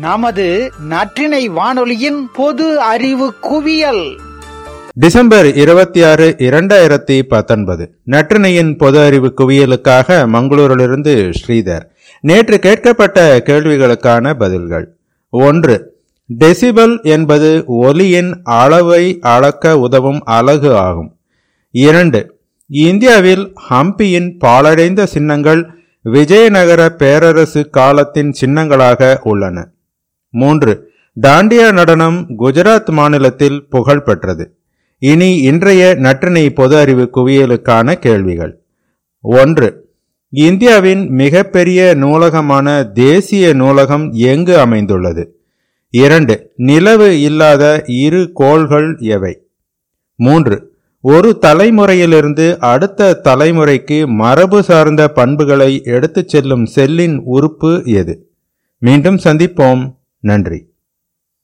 நமது நற்றினை வானொலியின் பொது அறிவு குவியல். டிசம்பர் இருபத்தி ஆறு இரண்டாயிரத்தி பத்தொன்பது. நற்றினையின் பொது அறிவு குவியலுக்காக மங்களூரிலிருந்து ஸ்ரீதர். நேற்று கேட்கப்பட்ட கேள்விகளுக்கான பதில்கள். ஒன்று டெசிபல் என்பது ஒலியின் அளவை அளக்க உதவும் அலகு ஆகும். இரண்டு இந்தியாவில் ஹம்பியின் பாலடைந்த சின்னங்கள் விஜயநகர பேரரசு காலத்தின் சின்னங்களாக உள்ளன. மூன்று. டாண்டியா நடனம் குஜராத் மாநிலத்தில் புகழ் பெற்றது. இனி இன்றைய நற்றினை பொது அறிவு குவியலுக்கான கேள்விகள். ஒன்று. இந்தியாவின் மிகப்பெரிய நூலகமான தேசிய நூலகம் எங்கு அமைந்துள்ளது? இரண்டு. நிலவு இல்லாத இரு கோள்கள் எவை? மூன்று. ஒரு தலைமுறையிலிருந்து அடுத்த தலைமுறைக்கு மரபு சார்ந்த பண்புகளை எடுத்துச் செல்லும் செல்லின் உறுப்பு எது? மீண்டும் சந்திப்போம். நன்றி.